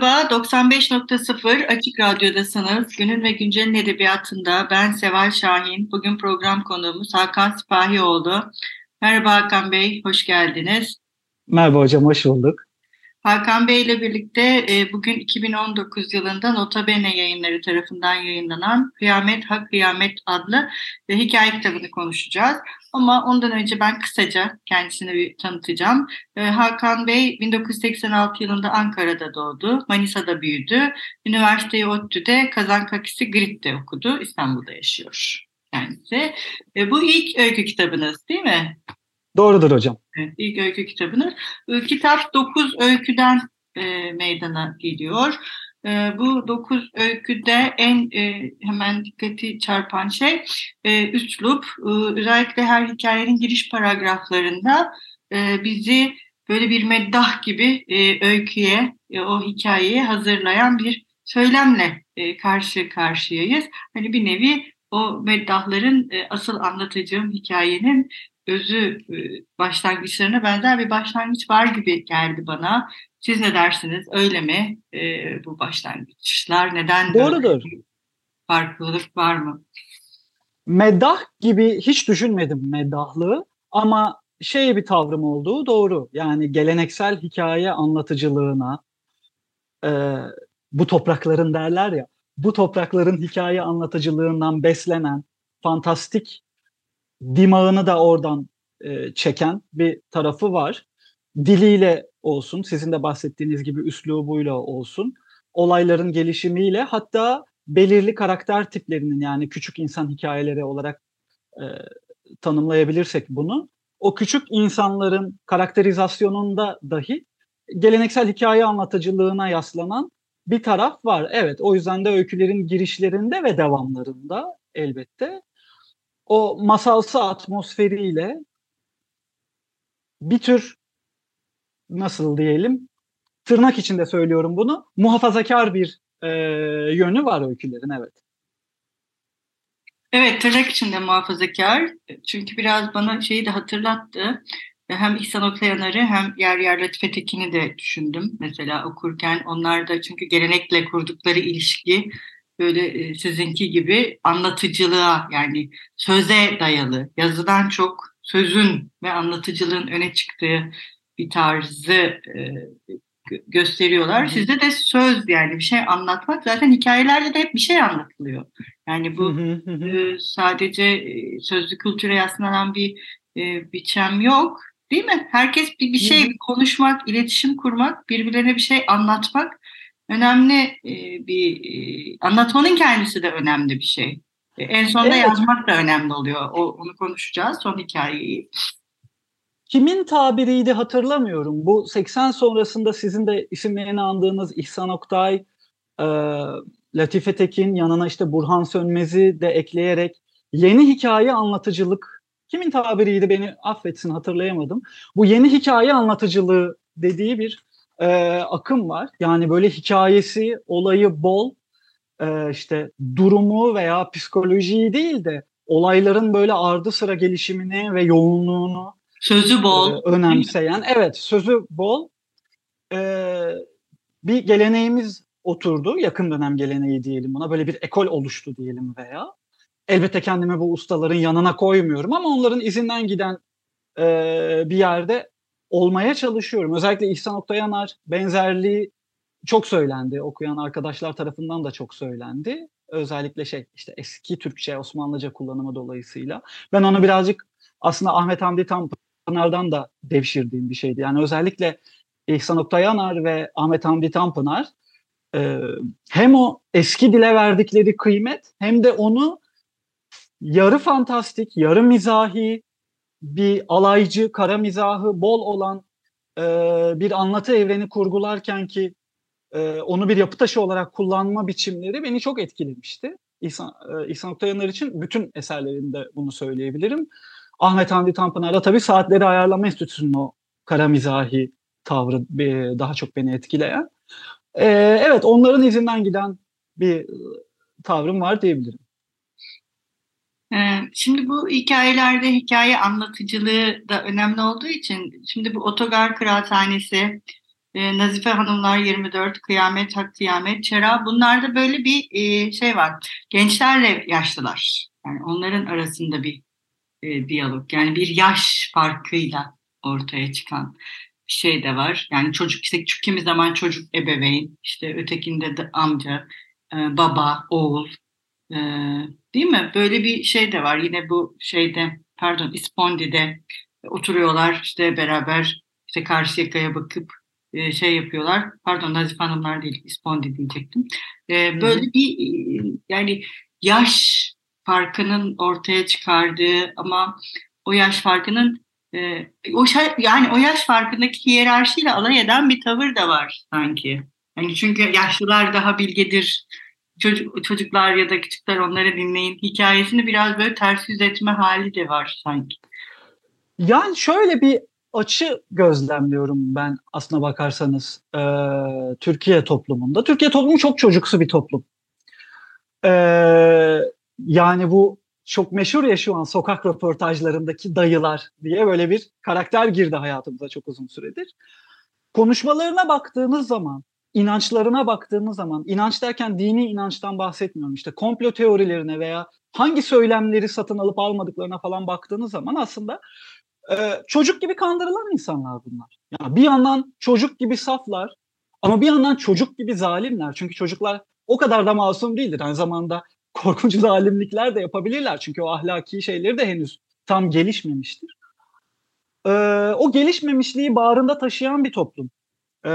Merhaba, 95.0 Açık Radyo'dasınız. Günün ve Güncel'in edebiyatında ben Seval Şahin. Bugün program konuğumuz Hakan Sipahioğlu. Merhaba Hakan Bey, hoş geldiniz. Merhaba hocam, hoş bulduk. Hakan Bey ile birlikte e, bugün 2019 yılında Notabene yayınları tarafından yayınlanan Kıyamet Ha Kıyamet adlı e, hikaye kitabını konuşacağız. Ama ondan önce ben kısaca kendisini bir tanıtacağım. E, Hakan Bey 1986 yılında Ankara'da doğdu, Manisa'da büyüdü. Üniversiteyi ODTÜ'de Kazan Kakisi Grit'te okudu, İstanbul'da yaşıyor kendisi. E, bu ilk öykü kitabınız değil mi? Doğrudur hocam. Evet, ilk öykü kitabını. Kitap 9 öyküden e, meydana geliyor. E, bu 9 öyküde en e, hemen dikkati çarpan şey e, üslup. E, özellikle her hikayenin giriş paragraflarında e, bizi böyle bir meddah gibi e, öyküye, e, o hikayeye hazırlayan bir söylemle e, karşı karşıyayız. Hani bir nevi o meddahların e, asıl anlatacağım hikayenin özü e, başlangıçlarına benzer bir başlangıç var gibi geldi bana. Siz ne dersiniz? Öyle mi e, bu başlangıçlar? Neden Doğrudur. farklılık var mı? Meddah gibi hiç düşünmedim meddahlığı ama şey bir tavrım olduğu doğru. Yani geleneksel hikaye anlatıcılığına e, bu toprakların derler ya bu toprakların hikaye anlatıcılığından beslenen fantastik dimağını da oradan e, çeken bir tarafı var. Diliyle olsun, sizin de bahsettiğiniz gibi üslubuyla olsun, olayların gelişimiyle hatta belirli karakter tiplerinin yani küçük insan hikayeleri olarak e, tanımlayabilirsek bunu, o küçük insanların karakterizasyonunda dahi geleneksel hikaye anlatıcılığına yaslanan bir taraf var. Evet, o yüzden de öykülerin girişlerinde ve devamlarında elbette o masalsı atmosferiyle bir tür nasıl diyelim tırnak içinde söylüyorum bunu muhafazakar bir e, yönü var öykülerin evet. Evet tırnak içinde muhafazakar. Çünkü biraz bana şeyi de hatırlattı. Hem İhsan Oktayanar'ı hem yer yer Latife Tekin'i de düşündüm mesela okurken. Onlar da çünkü gelenekle kurdukları ilişki böyle e, sizinki gibi anlatıcılığa yani söze dayalı, yazıdan çok sözün ve anlatıcılığın öne çıktığı bir tarzı e, gösteriyorlar. Sizde de söz yani bir şey anlatmak zaten hikayelerde de hep bir şey anlatılıyor. Yani bu e, sadece sözlü kültüre yaslanan bir e, biçem yok. Değil mi? Herkes bir, bir şey konuşmak, iletişim kurmak, birbirlerine bir şey anlatmak önemli e, bir e, anlatmanın kendisi de önemli bir şey. E, en sonunda evet. yazmak da önemli oluyor. O, onu konuşacağız son hikayeyi. Kimin tabiriydi hatırlamıyorum. Bu 80 sonrasında sizin de isimlerini andığınız İhsan Oktay, e, Latife Tekin yanına işte Burhan Sönmez'i de ekleyerek yeni hikaye anlatıcılık kimin tabiriydi beni affetsin hatırlayamadım. Bu yeni hikaye anlatıcılığı dediği bir e, akım var. Yani böyle hikayesi, olayı bol, e, işte durumu veya psikolojiyi değil de olayların böyle ardı sıra gelişimini ve yoğunluğunu sözü bol e, önemseyen, evet sözü bol e, bir geleneğimiz oturdu. Yakın dönem geleneği diyelim buna. Böyle bir ekol oluştu diyelim veya. Elbette kendimi bu ustaların yanına koymuyorum ama onların izinden giden e, bir yerde olmaya çalışıyorum. Özellikle İhsan Oktayanar benzerliği çok söylendi. Okuyan arkadaşlar tarafından da çok söylendi. Özellikle şey işte eski Türkçe, Osmanlıca kullanımı dolayısıyla. Ben onu birazcık aslında Ahmet Hamdi Tanpınar'dan da devşirdiğim bir şeydi. Yani özellikle İhsan Oktayanar ve Ahmet Hamdi Tanpınar e, hem o eski dile verdikleri kıymet hem de onu yarı fantastik, yarı mizahi, bir alaycı, kara mizahı bol olan e, bir anlatı evreni kurgularken ki e, onu bir yapı taşı olarak kullanma biçimleri beni çok etkilemişti. İhsan, e, İhsan Oktayanlar için bütün eserlerinde bunu söyleyebilirim. Ahmet Hamdi Tanpınar'da tabii Saatleri Ayarlama Enstitüsü'nün o kara mizahi tavrı e, daha çok beni etkileyen. E, evet onların izinden giden bir e, tavrım var diyebilirim. Ee, şimdi bu hikayelerde hikaye anlatıcılığı da önemli olduğu için şimdi bu Otogar Kıraathanesi, e, Nazife Hanımlar 24, Kıyamet, Hak Kıyamet, Çera bunlarda böyle bir e, şey var. Gençlerle yaşlılar. Yani onların arasında bir e, diyalog. Yani bir yaş farkıyla ortaya çıkan bir şey de var. Yani çocuk işte kimi zaman çocuk ebeveyn, işte ötekinde de amca, baba, oğul, Değil mi? Böyle bir şey de var. Yine bu şeyde pardon İspondi'de oturuyorlar işte beraber işte karşı yakaya bakıp e, şey yapıyorlar. Pardon Nazif Hanımlar değil İspondi diyecektim. E, böyle Hı-hı. bir e, yani yaş farkının ortaya çıkardığı ama o yaş farkının e, o yani o yaş farkındaki hiyerarşiyle alay eden bir tavır da var sanki. Yani çünkü yaşlılar daha bilgedir çocuk, çocuklar ya da küçükler onları dinleyin hikayesini biraz böyle ters yüz etme hali de var sanki. Yani şöyle bir açı gözlemliyorum ben aslına bakarsanız e, Türkiye toplumunda. Türkiye toplumu çok çocuksu bir toplum. E, yani bu çok meşhur ya şu an sokak röportajlarındaki dayılar diye böyle bir karakter girdi hayatımıza çok uzun süredir. Konuşmalarına baktığınız zaman inançlarına baktığımız zaman, inanç derken dini inançtan bahsetmiyorum. İşte komplo teorilerine veya hangi söylemleri satın alıp almadıklarına falan baktığınız zaman aslında e, çocuk gibi kandırılan insanlar bunlar. Yani bir yandan çocuk gibi saflar ama bir yandan çocuk gibi zalimler. Çünkü çocuklar o kadar da masum değildir. Aynı zamanda korkunç zalimlikler de yapabilirler. Çünkü o ahlaki şeyleri de henüz tam gelişmemiştir. Ee, o gelişmemişliği bağrında taşıyan bir toplum e,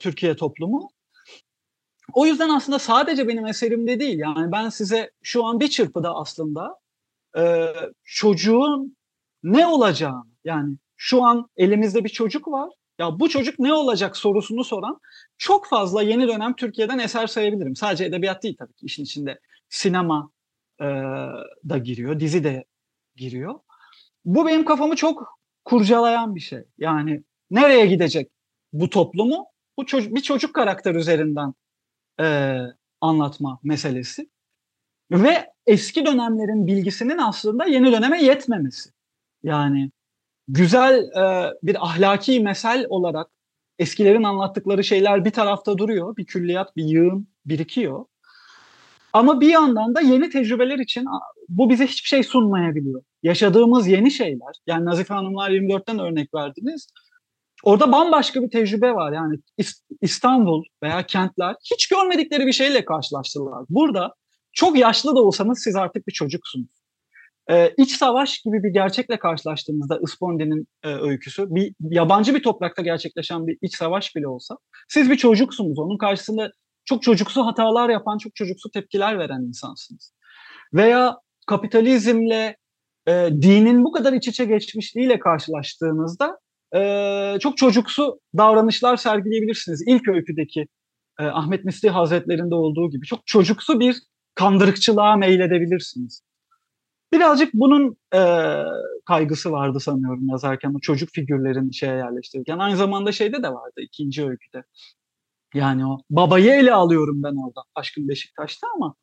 Türkiye toplumu. O yüzden aslında sadece benim eserimde değil yani ben size şu an bir çırpıda aslında e, çocuğun ne olacağını yani şu an elimizde bir çocuk var ya bu çocuk ne olacak sorusunu soran çok fazla yeni dönem Türkiye'den eser sayabilirim. Sadece edebiyat değil tabii ki işin içinde sinema e, da giriyor, dizi de giriyor. Bu benim kafamı çok kurcalayan bir şey. Yani nereye gidecek bu toplumu bu çocuk, bir çocuk karakter üzerinden e, anlatma meselesi ve eski dönemlerin bilgisinin aslında yeni döneme yetmemesi. Yani güzel e, bir ahlaki mesel olarak eskilerin anlattıkları şeyler bir tarafta duruyor, bir külliyat, bir yığın birikiyor. Ama bir yandan da yeni tecrübeler için bu bize hiçbir şey sunmayabiliyor. Yaşadığımız yeni şeyler, yani Nazife Hanımlar 24'ten örnek verdiniz. Orada bambaşka bir tecrübe var. Yani İstanbul veya kentler hiç görmedikleri bir şeyle karşılaştılar. Burada çok yaşlı da olsanız siz artık bir çocuksunuz. Ee, iç savaş gibi bir gerçekle karşılaştığınızda Ispondi'nin e, öyküsü, bir yabancı bir toprakta gerçekleşen bir iç savaş bile olsa, siz bir çocuksunuz. Onun karşısında çok çocuksu hatalar yapan, çok çocuksu tepkiler veren insansınız. Veya kapitalizmle e, dinin bu kadar iç içe geçmişliğiyle karşılaştığınızda e, çok çocuksu davranışlar sergileyebilirsiniz. İlk öyküdeki e, Ahmet Misli Hazretlerinde olduğu gibi çok çocuksu bir kandırıkçılığa meyledebilirsiniz. Birazcık bunun e, kaygısı vardı sanıyorum yazarken o çocuk figürlerin şeye yerleştirirken. Aynı zamanda şeyde de vardı ikinci öyküde. Yani o babayı ele alıyorum ben orada Aşkın Beşiktaş'ta ama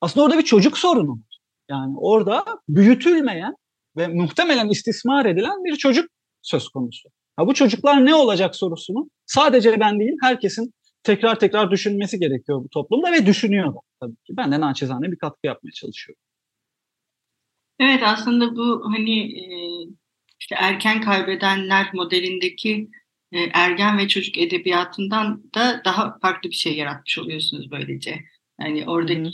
aslında orada bir çocuk sorunu var. Yani orada büyütülmeyen ve muhtemelen istismar edilen bir çocuk söz konusu. Ha, bu çocuklar ne olacak sorusunu sadece ben değil herkesin tekrar tekrar düşünmesi gerekiyor bu toplumda ve düşünüyor tabii ki. Ben de naçizane bir katkı yapmaya çalışıyorum. Evet aslında bu hani e, işte erken kaybedenler modelindeki e, ergen ve çocuk edebiyatından da daha farklı bir şey yaratmış oluyorsunuz böylece. Yani oradaki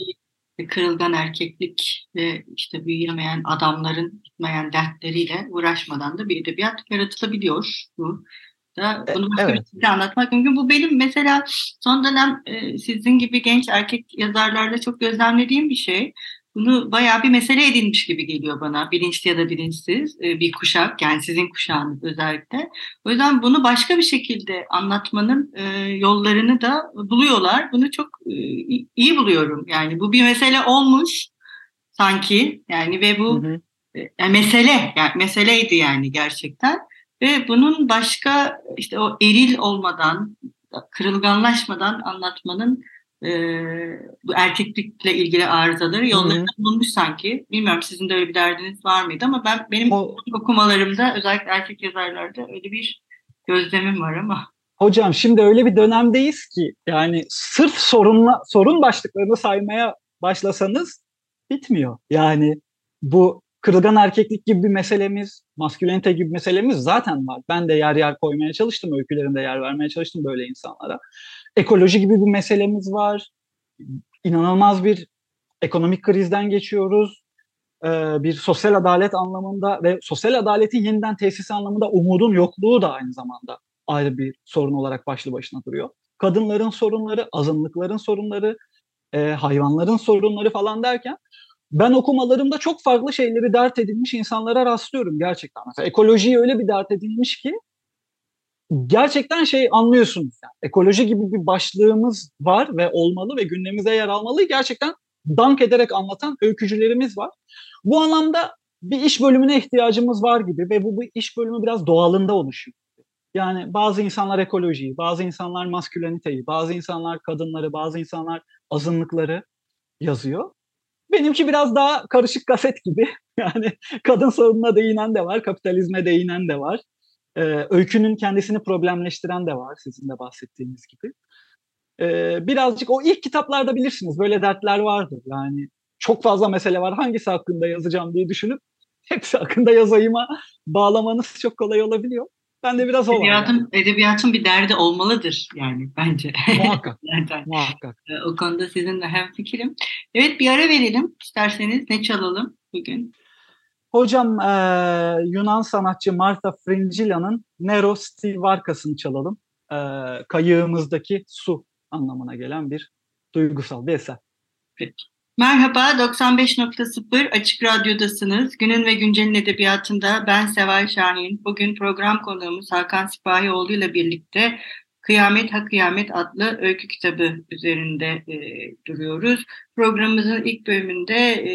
kırılgan erkeklik ve işte büyüyemeyen adamların bitmeyen dertleriyle uğraşmadan da bir edebiyat yaratılabiliyor. Bu da bunu başka evet. bir şekilde anlatmak mümkün. Bu benim mesela son dönem e, sizin gibi genç erkek yazarlarda çok gözlemlediğim bir şey. Bunu bayağı bir mesele edinmiş gibi geliyor bana. Bilinçli ya da bilinçsiz e, bir kuşak yani sizin kuşağınız özellikle. O yüzden bunu başka bir şekilde anlatmanın e, yollarını da buluyorlar. Bunu çok e, iyi buluyorum. Yani bu bir mesele olmuş sanki yani ve bu hı hı. Yani mesele yani meseleydi yani gerçekten ve bunun başka işte o eril olmadan kırılganlaşmadan anlatmanın e, bu erkeklikle ilgili arızaları yollarını bulmuş sanki. Bilmiyorum sizin de öyle bir derdiniz var mıydı ama ben benim o, okumalarımda özellikle erkek yazarlarda öyle bir gözlemim var ama. Hocam şimdi öyle bir dönemdeyiz ki yani sırf sorunla sorun başlıklarını saymaya başlasanız bitmiyor. Yani bu kırılgan erkeklik gibi bir meselemiz, maskülenite gibi bir meselemiz zaten var. Ben de yer yer koymaya çalıştım, öykülerimde yer vermeye çalıştım böyle insanlara. Ekoloji gibi bir meselemiz var. İnanılmaz bir ekonomik krizden geçiyoruz. Ee, bir sosyal adalet anlamında ve sosyal adaletin yeniden tesisi anlamında umudun yokluğu da aynı zamanda ayrı bir sorun olarak başlı başına duruyor. Kadınların sorunları, azınlıkların sorunları, e, hayvanların sorunları falan derken ben okumalarımda çok farklı şeyleri dert edilmiş insanlara rastlıyorum gerçekten. Mesela ekolojiyi öyle bir dert edilmiş ki gerçekten şey anlıyorsunuz. Yani. Ekoloji gibi bir başlığımız var ve olmalı ve gündemimize yer almalı. Gerçekten dank ederek anlatan öykücülerimiz var. Bu anlamda bir iş bölümüne ihtiyacımız var gibi ve bu, bu iş bölümü biraz doğalında oluşuyor. Yani bazı insanlar ekolojiyi, bazı insanlar masküleniteyi, bazı insanlar kadınları, bazı insanlar azınlıkları yazıyor. Benimki biraz daha karışık kaset gibi. Yani kadın sorununa değinen de var, kapitalizme değinen de var. Ee, öykünün kendisini problemleştiren de var sizin de bahsettiğiniz gibi. Ee, birazcık o ilk kitaplarda bilirsiniz böyle dertler vardır. Yani çok fazla mesele var hangisi hakkında yazacağım diye düşünüp hepsi hakkında yazayıma bağlamanız çok kolay olabiliyor. Ben de biraz o edebiyatın, yani. edebiyatın bir derdi olmalıdır yani bence. Muhakkak. muhakkak. Ee, o konuda sizinle hem fikrim. Evet bir ara verelim isterseniz. Ne çalalım bugün? Hocam e, Yunan sanatçı Martha Fringilla'nın Nero Stilvarkas'ını çalalım. E, kayığımızdaki su anlamına gelen bir duygusal bir eser. Peki. Merhaba, 95.0 Açık Radyo'dasınız. Günün ve Güncel'in edebiyatında ben Seval Şahin. Bugün program konuğumuz Hakan Sipahioğlu ile birlikte Kıyamet Ha Kıyamet adlı öykü kitabı üzerinde e, duruyoruz. Programımızın ilk bölümünde e,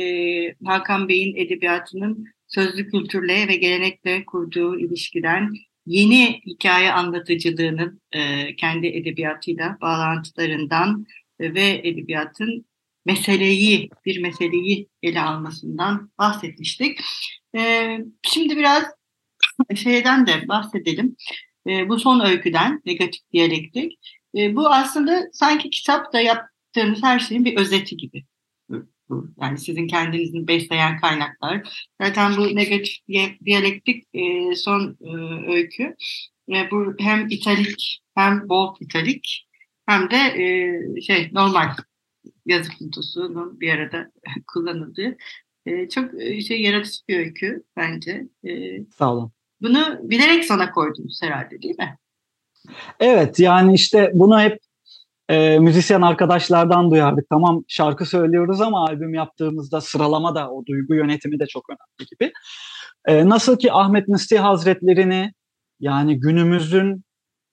Hakan Bey'in edebiyatının sözlü kültürle ve gelenekle kurduğu ilişkiden yeni hikaye anlatıcılığının e, kendi edebiyatıyla bağlantılarından ve edebiyatın meseleyi, bir meseleyi ele almasından bahsetmiştik. Ee, şimdi biraz şeyden de bahsedelim. Ee, bu son öyküden, negatif diyalektik. Ee, bu aslında sanki kitapta yaptığınız her şeyin bir özeti gibi. Yani sizin kendinizin besleyen kaynaklar. Zaten bu negatif diyalektik e, son e, öykü. E, bu hem italik hem bold italik hem de e, şey normal yazı puntosunun bir arada kullanıldığı e, çok şey yaratıcı bir öykü bence. E, Sağ olun. Bunu bilerek sana koydunuz herhalde değil mi? Evet yani işte bunu hep e, müzisyen arkadaşlardan duyardık. Tamam şarkı söylüyoruz ama albüm yaptığımızda sıralama da o duygu yönetimi de çok önemli gibi. E, nasıl ki Ahmet Musti Hazretlerini yani günümüzün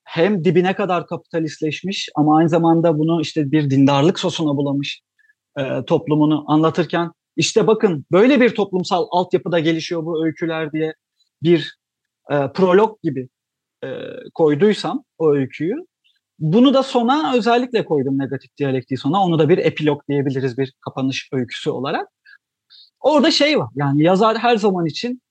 hem dibine kadar kapitalistleşmiş ama aynı zamanda bunu işte bir dindarlık sosuna bulamış e, toplumunu anlatırken işte bakın böyle bir toplumsal altyapıda gelişiyor bu öyküler diye bir e, prolog gibi e, koyduysam o öyküyü bunu da sona özellikle koydum negatif diyalektiği sona. Onu da bir epilog diyebiliriz bir kapanış öyküsü olarak. Orada şey var yani yazar her zaman için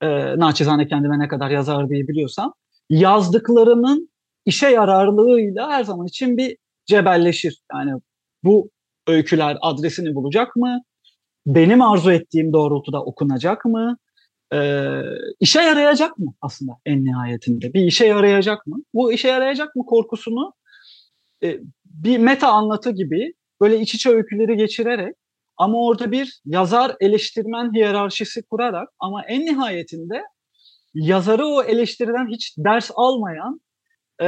e, naçizane kendime ne kadar yazar diye biliyorsam yazdıklarının işe yararlığıyla her zaman için bir cebelleşir. Yani bu öyküler adresini bulacak mı? Benim arzu ettiğim doğrultuda okunacak mı? Ee, işe yarayacak mı aslında en nihayetinde? Bir işe yarayacak mı? Bu işe yarayacak mı korkusunu e, bir meta anlatı gibi böyle iç içe öyküleri geçirerek ama orada bir yazar eleştirmen hiyerarşisi kurarak ama en nihayetinde yazarı o eleştiriden hiç ders almayan e,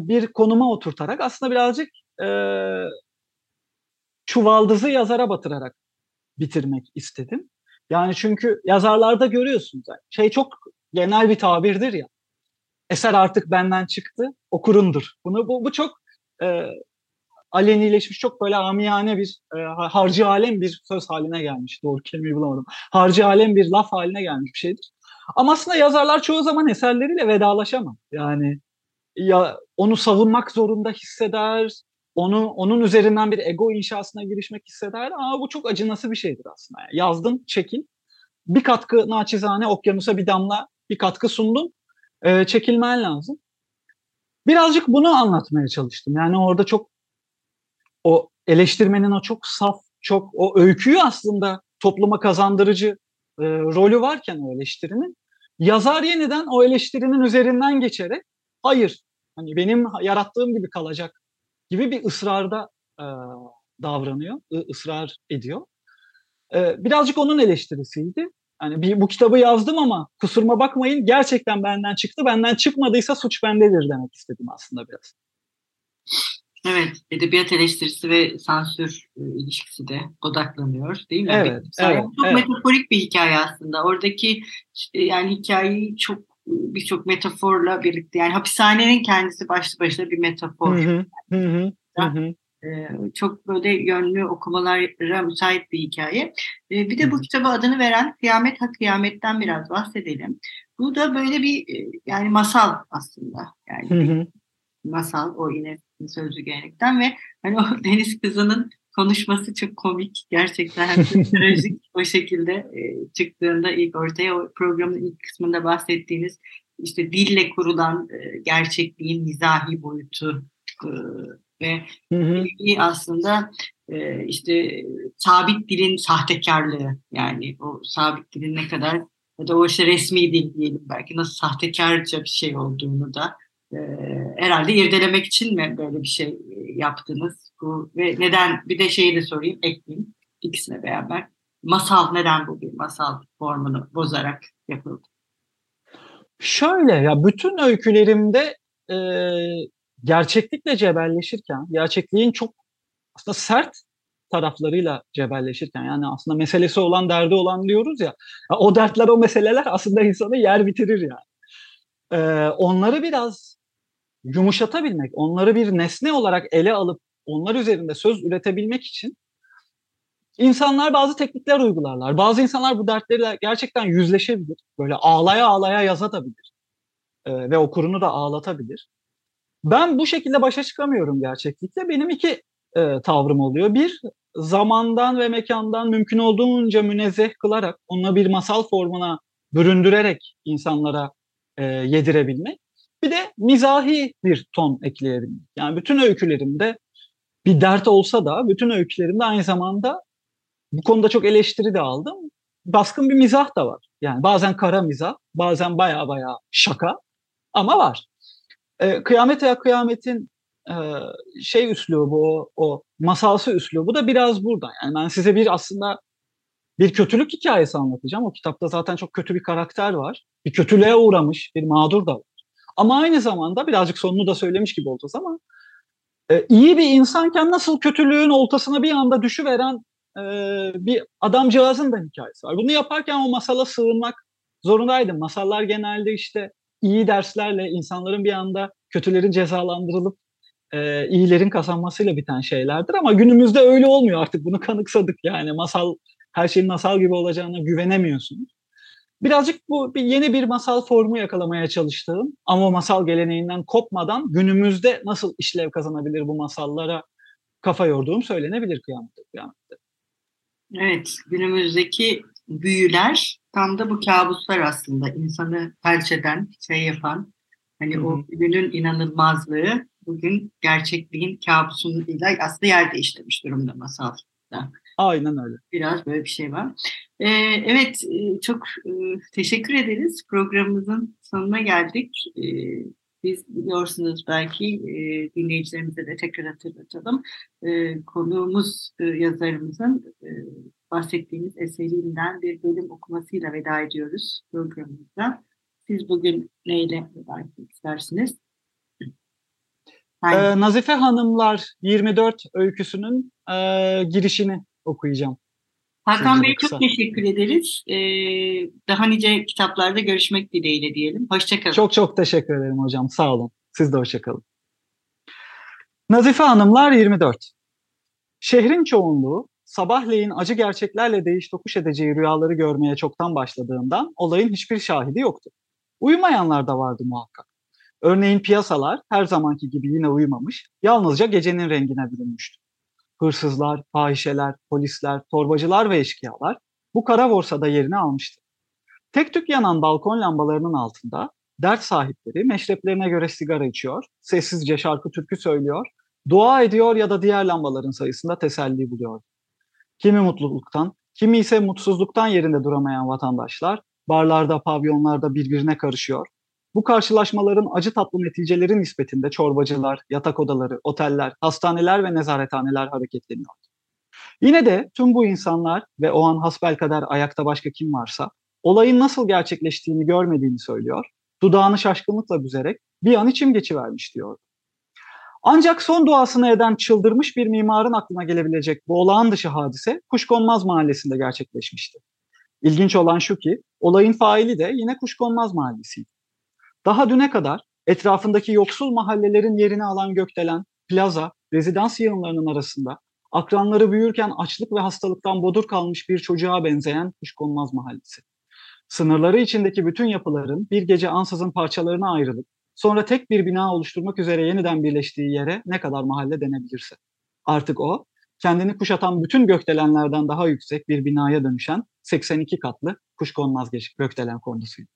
bir konuma oturtarak aslında birazcık e, çuvaldızı yazara batırarak bitirmek istedim. Yani çünkü yazarlarda görüyorsunuz. Şey çok genel bir tabirdir ya. Eser artık benden çıktı, okurundur. Bunu bu, bu çok e, alenileşmiş, çok böyle amiyane bir e, harcı alem bir söz haline gelmiş. Doğru kelimeyi bulamadım. Harcı alem bir laf haline gelmiş bir şeydir. Ama aslında yazarlar çoğu zaman eserleriyle vedalaşamaz. Yani ya onu savunmak zorunda hisseder, onu onun üzerinden bir ego inşasına girişmek hisseder. Ama bu çok acınası bir şeydir aslında. Yani yazdın, çekil. Bir katkı naçizane okyanusa bir damla bir katkı sundun. E, çekilmen lazım. Birazcık bunu anlatmaya çalıştım. Yani orada çok o eleştirmenin o çok saf, çok o öyküyü aslında topluma kazandırıcı e, rolü varken o eleştirinin yazar yeniden o eleştirinin üzerinden geçerek hayır hani benim yarattığım gibi kalacak gibi bir ısrarda e, davranıyor, ısrar ediyor. E, birazcık onun eleştirisiydi. Yani bir, bu kitabı yazdım ama kusuruma bakmayın gerçekten benden çıktı. Benden çıkmadıysa suç bendedir demek istedim aslında biraz. Evet, edebiyat eleştirisi ve sansür ilişkisi de odaklanıyor değil mi? Evet, evet Çok evet. metaforik bir hikaye aslında. Oradaki yani hikayeyi çok birçok metaforla birlikte yani hapishanenin kendisi başlı başına bir metafor. Hı hı, hı hı, Ee, çok böyle yönlü okumalara müsait bir hikaye. Ee, bir de bu kitaba adını veren Kıyamet Ha Kıyamet'ten biraz bahsedelim. Bu da böyle bir e, yani masal aslında. Yani hı hı. masal o yine sözlü gelenekten ve hani o deniz kızının konuşması çok komik gerçekten hem trajik o şekilde e, çıktığında ilk ortaya o programın ilk kısmında bahsettiğiniz işte dille kurulan e, gerçekliğin mizahi boyutu e, ve hı hı. aslında e, işte sabit dilin sahtekarlığı yani o sabit dilin ne kadar ya da o işte resmi dil diyelim belki nasıl sahtekarca bir şey olduğunu da e, herhalde irdelemek için mi böyle bir şey yaptınız? Bu, ve neden bir de şeyi de sorayım ekleyeyim ikisine beraber. Masal neden bu bir masal formunu bozarak yapıldı? Şöyle ya bütün öykülerimde e, gerçeklikle cebelleşirken, gerçekliğin çok aslında sert taraflarıyla cebelleşirken yani aslında meselesi olan derdi olan diyoruz ya, o dertler o meseleler aslında insanı yer bitirir yani. Ee, onları biraz yumuşatabilmek, onları bir nesne olarak ele alıp onlar üzerinde söz üretebilmek için insanlar bazı teknikler uygularlar. Bazı insanlar bu dertleriyle gerçekten yüzleşebilir. Böyle ağlaya ağlaya yazatabilir. Ee, ve okurunu da ağlatabilir. Ben bu şekilde başa çıkamıyorum gerçeklikle. Benim iki e, tavrım oluyor. Bir, zamandan ve mekandan mümkün olduğunca münezzeh kılarak, onunla bir masal formuna büründürerek insanlara e, yedirebilmek. Bir de mizahi bir ton ekleyebilmek. Yani bütün öykülerimde bir dert olsa da bütün öykülerimde aynı zamanda bu konuda çok eleştiri de aldım. Baskın bir mizah da var. Yani bazen kara mizah, bazen baya baya şaka ama var. E, Kıyamet ya Kıyamet'in e, şey üslubu, o, o masalsı üslubu da biraz burada. Yani ben size bir aslında bir kötülük hikayesi anlatacağım. O kitapta zaten çok kötü bir karakter var. Bir kötülüğe uğramış bir mağdur da var. Ama aynı zamanda birazcık sonunu da söylemiş gibi olacağız ama e, iyi bir insanken nasıl kötülüğün ortasına bir anda düşüveren e, bir adamcağızın da hikayesi var. Bunu yaparken o masala sığınmak zorundaydım. Masallar genelde işte iyi derslerle insanların bir anda kötülerin cezalandırılıp e, iyilerin kazanmasıyla biten şeylerdir ama günümüzde öyle olmuyor artık bunu kanıksadık yani masal her şeyin masal gibi olacağına güvenemiyorsunuz. Birazcık bu bir yeni bir masal formu yakalamaya çalıştığım ama masal geleneğinden kopmadan günümüzde nasıl işlev kazanabilir bu masallara kafa yorduğum söylenebilir kıyamette. kıyamette. Evet, günümüzdeki büyüler tam da bu kabuslar aslında insanı felç eden, şey yapan, hani Hı-hı. o günün inanılmazlığı bugün gerçekliğin kabusuyla aslında yer değiştirmiş durumda masalda. Aynen öyle. Biraz böyle bir şey var. Ee, evet, çok e, teşekkür ederiz. Programımızın sonuna geldik. Ee, biz biliyorsunuz belki e, dinleyicilerimize de tekrar hatırlatalım. E, konuğumuz e, yazarımızın e, bahsettiğimiz eserinden bir bölüm okumasıyla veda ediyoruz programımızda. Siz bugün neyle veda etmek istersiniz? Ee, Nazife Hanımlar 24 öyküsünün e, girişini okuyacağım. Hakan Bey çok teşekkür ederiz. Ee, daha nice kitaplarda görüşmek dileğiyle diyelim. Hoşçakalın. Çok çok teşekkür ederim hocam. Sağ olun. Siz de hoşçakalın. Nazife Hanımlar 24. Şehrin çoğunluğu sabahleyin acı gerçeklerle değiş tokuş edeceği rüyaları görmeye çoktan başladığından olayın hiçbir şahidi yoktu. Uyumayanlar da vardı muhakkak. Örneğin piyasalar her zamanki gibi yine uyumamış, yalnızca gecenin rengine bürünmüştü. Hırsızlar, fahişeler, polisler, torbacılar ve eşkıyalar bu kara borsada yerini almıştı. Tek tük yanan balkon lambalarının altında dert sahipleri meşreplerine göre sigara içiyor, sessizce şarkı türkü söylüyor, dua ediyor ya da diğer lambaların sayısında teselli buluyor. Kimi mutluluktan, kimi ise mutsuzluktan yerinde duramayan vatandaşlar barlarda, pavyonlarda birbirine karışıyor. Bu karşılaşmaların acı tatlı neticeleri nispetinde çorbacılar, yatak odaları, oteller, hastaneler ve nezarethaneler hareketleniyor. Yine de tüm bu insanlar ve o an hasbelkader ayakta başka kim varsa olayın nasıl gerçekleştiğini görmediğini söylüyor, dudağını şaşkınlıkla büzerek bir an içim geçivermiş diyor. Ancak son duasını eden çıldırmış bir mimarın aklına gelebilecek bu olağan dışı hadise Kuşkonmaz Mahallesi'nde gerçekleşmişti. İlginç olan şu ki olayın faili de yine Kuşkonmaz Mahallesi'ydi. Daha düne kadar etrafındaki yoksul mahallelerin yerini alan gökdelen, plaza, rezidans yığınlarının arasında akranları büyürken açlık ve hastalıktan bodur kalmış bir çocuğa benzeyen Kuşkonmaz Mahallesi. Sınırları içindeki bütün yapıların bir gece ansızın parçalarına ayrılıp sonra tek bir bina oluşturmak üzere yeniden birleştiği yere ne kadar mahalle denebilirse. Artık o, kendini kuşatan bütün gökdelenlerden daha yüksek bir binaya dönüşen 82 katlı kuşkonmaz gökdelen kondusuydu.